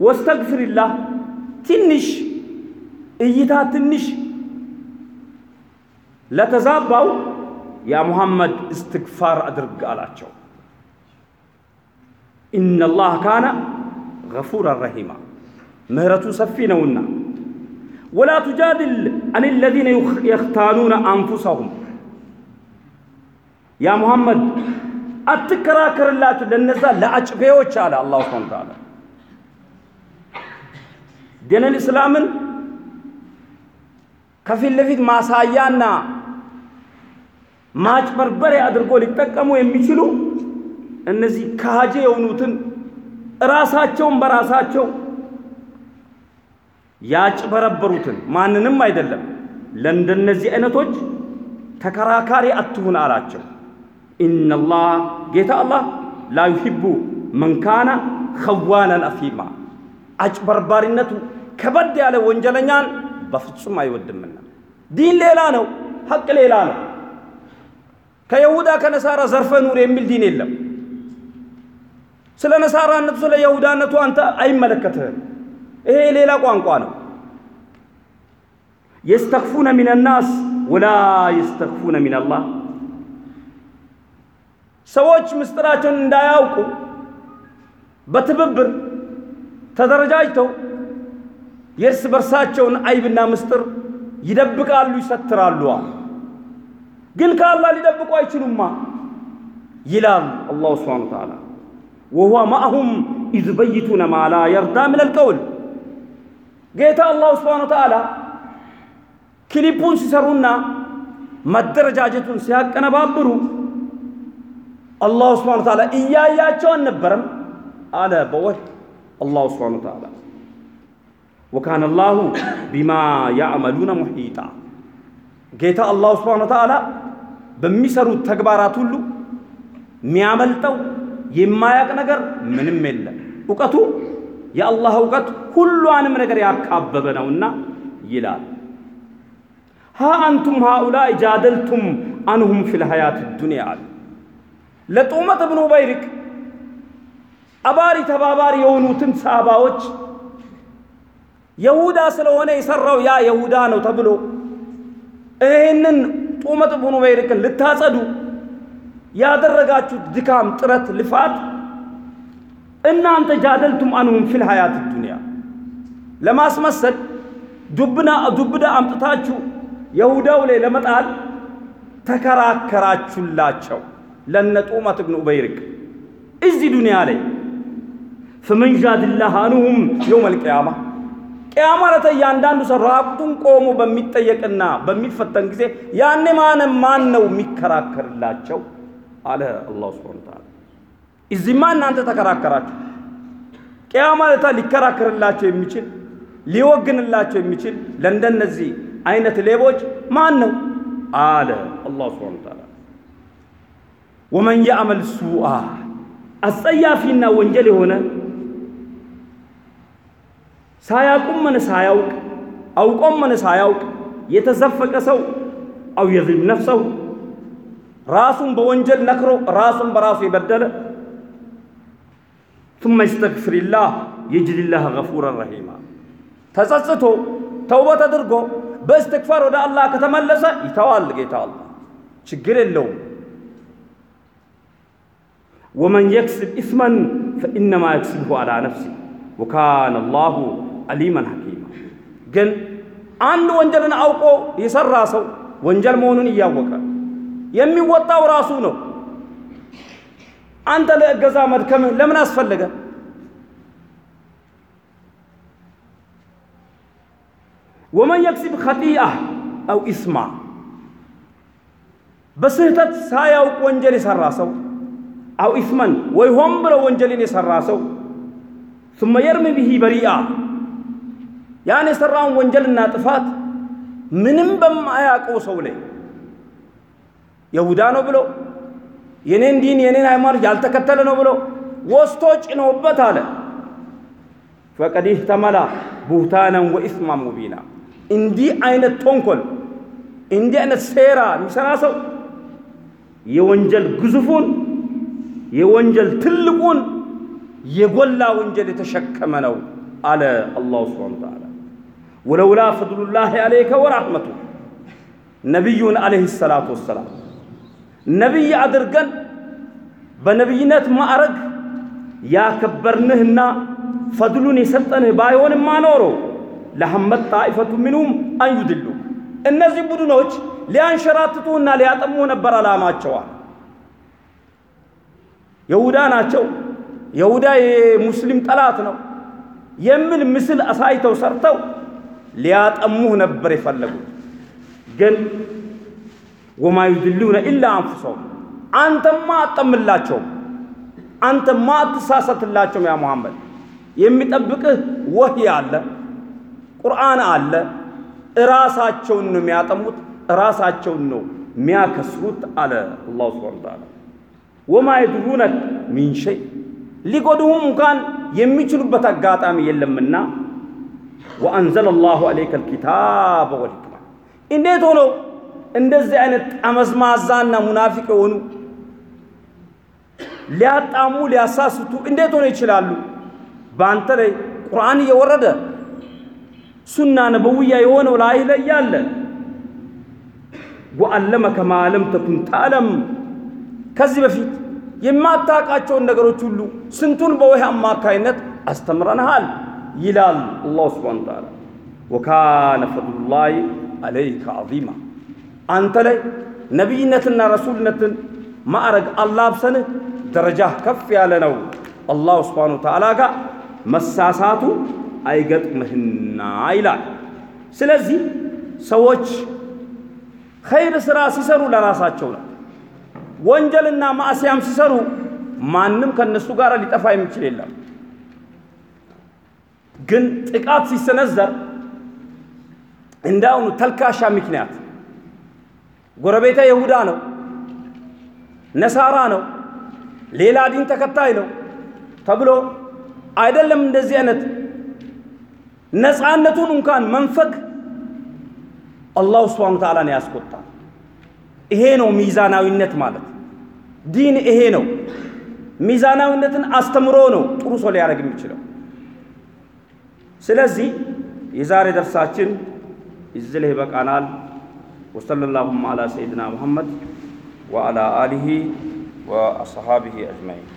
ወስተግፍሪላህ ትንሽ እይታ ትንሽ ለተዛባው ያ ሙሐመድ እስትግፋር አድርግ አላቸው። ኢነላህ ካነ ገፉራን ረሂማ ምህረቱ ሰፊ ነውና። ወላ ቱጃድል አን ለዚነ የኽታኑነ አንፉሰሁም ያ ሙሐመድ አትከራከርላቸው ለነዛ ለአጭቤዎች አለ አላሁ ስብሓነ ወተዓላ ዲነል እስላምን ከፊት ለፊት ማሳያና ማጭበርበሪያ አድርጎ ሊጠቀሙ የሚችሉ እነዚህ ካሃጄ የሆኑትን ራሳቸውን በራሳቸው ያጭበረበሩትን ማንንም አይደለም ለእንደነዚህ አይነቶች ተከራካሪ አትሁን አላቸው። ኢነላህ ጌታ አላህ ላ ዩሂቡ መን አፊማ አጭበርባሪነቱ ከበድ ያለ ወንጀለኛን በፍጹም አይወድምና። ዲን ሌላ ነው፣ ሐቅ ሌላ ነው። ከይሁዳ ከነሳራ ዘርፈ ኑር የሚል ዲን የለም። ስለ ነሳራነቱ ስለ ይሁዳነቱ አንተ አይመለከትህም። ይሄ ሌላ ቋንቋ ነው። يستخفون من الناس ولا يستخفون من الله ሰዎች ምስጢራቸውን እንዳያውቁ በትብብር ተደረጃጅተው የእርስ በርሳቸውን አይብና ምስጢር ይደብቃሉ፣ ይሰትራሉ። ግን ከአላህ ሊደብቁ አይችሉማ ይላል الله سبحانه وتعالى። وهو معهم إذ يبيتون ما لا يرضى من القول ጌታ አላሁ ስብሓነ ወተዓላ ክሊፑን ሲሰሩና መደረጃጀቱን ሲያቀነባብሩ አላሁ ስብሓነ ወተዓላ እያያቸው አልነበረም አለ በወህ አላሁ ስብሓነ ወተዓላ ወካነ አላሁ ቢማ ያዕመሉነ ሙሒጣ ጌታ አላሁ ስብሓነ ወተዓላ በሚሰሩት ተግባራት ሁሉ የሚያመልጠው የማያቅ ነገር ምንም የለም። እውቀቱ የአላህ እውቀት ሁሏንም ነገር ያካበበ ነውና ይላል። ሀ አንቱም ሃኡላይ ጃደልቱም አንሁም ፊል ሐያት ዱንያ አለ። ለጡመት እብኑ ኡበይሪቅ አባሪ ተባባሪ የሆኑትን ሳባዎች የሁዳ ስለሆነ የሰራው ያ የሁዳ ነው ተብሎ ይህንን ጡመት እብኑ ኡበይሪቅን ልታጸዱ ያደረጋችሁት ድካም፣ ጥረት፣ ልፋት እናንተ ጃደልቱም አንሁም ፊል ሐያት ዱንያ ለማስመሰል ዱብና ዱብዳ አምጥታችሁ የሁዳው ላይ ለመጣል ተከራከራችሁላቸው። ለነ ጡመት እብኑ ኡበይሪቅ እዚህ ዱንያ ላይ ፈመን አንሁም የውመል ቂያማ ቂያማ ዕለት እያንዳንዱ ሰው ራቁቱን ቆሞ በሚጠየቅና በሚፈተን ጊዜ ያኔ ማንም ማን ነው የሚከራከርላቸው? አለ አላሁ ስብሓነ ወተዓላ። እዚህማ እናንተ ተከራከራችሁ። ቂያማ ዕለት ሊከራከርላቸው የሚችል ሊወግንላቸው የሚችል ለእንደነዚህ አይነት ሌቦች ማን ነው? አለ አላሁ ስብሓነ ወተዓላ። ወመን ያዕመል ሱአ አስጸያፊና ወንጀል የሆነ ሳያውቁም ምን ሳያውቅ አውቆም ምን ሳያውቅ የተዘፈቀ ሰው አው የዝልም ነፍሰው ራሱን በወንጀል ነክሮ ራሱን በራሱ የበደለ ثم يستغفر الله يجد الله غفورا رحيما ተጸጽቶ ተውበት አድርጎ በእስትግፋር ወደ አላህ ከተመለሰ ይተዋል ጌታ አላህ ችግር የለውም ወመን የክስብ ኢስመን ፈኢነማ የክስብሁ አላ ነፍሲ ወካነ አላሁ አሊመን ሐኪማ ግን አንድ ወንጀልን አውቆ የሰራ ሰው ወንጀል መሆኑን እያወቀ የሚወጣው ራሱ ነው። አንተ ለእገዛ መድከምህ ለምን አስፈለገ? ወመን የክሲብ ኸጢአ አው ኢስማ በስህተት ሳያውቅ ወንጀል የሰራ ሰው አው ኢስመን ወይ ሆን ብለው ወንጀልን የሰራ ሰው ثم يرمي به بريئا ያን የሰራውን ወንጀልና ጥፋት ምንም በማያውቀው ሰው ላይ የሁዳ ነው ብሎ የኔን ዲን የኔን ሃይማኖት ያልተከተለ ነው ብሎ ወስቶ ጭኖበት አለ ፈቀድ ኢህተመላ ቡህታናን ወኢስማን ሙቢና እንዲህ አይነት ተንኮል እንዲህ አይነት ሴራ የሚሰራ ሰው የወንጀል ግዙፉን የወንጀል ትልቁን የጎላ ወንጀል የተሸከመ ነው አለ አላሁ ስብሓነ ወተዓላ። ወለውላ ፈድሉላሂ አለይከ ወራህመቱ። ነቢዩን አለይሂ ሰላቱ ወሰላም ነቢይ አድርገን በነቢይነት ማዕረግ ያከበርንህና ፈድሉን የሰጠንህ ባይሆንማ ኖሮ ለሐመት ጣኢፈቱ ሚንሁም አንዩድሉ እነዚህ ቡድኖች ሊያንሸራትቱና ሊያጠሙ ነበር ዓላማቸዋል። የሁዳ ናቸው፣ የሁዳ የሙስሊም ጠላት ነው። የሚል ምስል አሳይተው ሰርተው ሊያጠሙህ ነበር የፈለጉት። ግን ወማ ዩድሉነ ኢላ አንፉሰሁም አንተማ አጠምላቸውም፣ አንተማ አትሳሳትላቸውም። ያ ሙሐመድ የሚጠብቅህ ወህይ አለ፣ ቁርአን አለ። እራሳቸውን ነው የሚያጠሙት፣ እራሳቸውን ነው የሚያከስሩት አለ አላሁ ሱብሓነሁ ወተዓላ። ወማ የድሩነክ ሚን ሸይ ሊጎድሁም እንኳን የሚችሉበት አጋጣሚ የለምና ወአንዘለ ላሁ አለይከ ልኪታበ ወልሂክማ። እንዴት ሆኖ እንደዚህ አይነት ጠመዝማዛና ሙናፊቅ የሆኑ ሊያጣሙ ሊያሳስቱ እንዴት ሆኖ ይችላሉ? በአንተ ላይ ቁርአን እየወረደ ሱና ነበውያ የሆነው ላይ ላይ ያለ ወአለመከ ማ ለም ተኩን ተዕለም። ከዚህ በፊት የማታውቃቸውን ነገሮች ሁሉ ስንቱን በወህይ አማካይነት አስተምረንሃል ይላል አላሁ ስብሓነ ወተዓላ። ወካነ ፈድሉላሂ አለይከ ዐዚማ አንተ ላይ ነቢይነትና ረሱልነትን ማዕረግ አላብሰንህ ደረጃ ከፍ ያለ ነው። አላሁ ስብሓነ ወተዓላ ጋር መሳሳቱ አይገጥምህና ይላል። ስለዚህ ሰዎች ኸይር ሥራ ሲሰሩ ለራሳቸው ነው። ወንጀልና ማዕሲያም ሲሰሩ ማንም ከነሱ ጋር ሊጠፋ የሚችል የለም። ግን ጥቃት ሲሰነዘር እንዳሁኑ ተልካሻ ምክንያት ጎረቤተ ይሁዳ ነው፣ ነሳራ ነው፣ ሌላ ዲን ተከታይ ነው ተብሎ አይደለም እንደዚህ አይነት ነፃነቱን እንኳን መንፈግ አላሁ ስብሓነ ወተዓላን ያስቆጣል። ይሄ ነው ሚዛናዊነት ማለት። ዲን ይሄ ነው። ሚዛናዊነትን አስተምሮ ነው ጥሩ ሰው ሊያደርግ የሚችለው። ስለዚህ የዛሬ ደርሳችን እዚህ ላይ ይበቃናል። ወሰለላሁም አላ ሰይድና ሙሐመድ ወአላ አሊሂ ወአስሓቢሂ አጅማዒን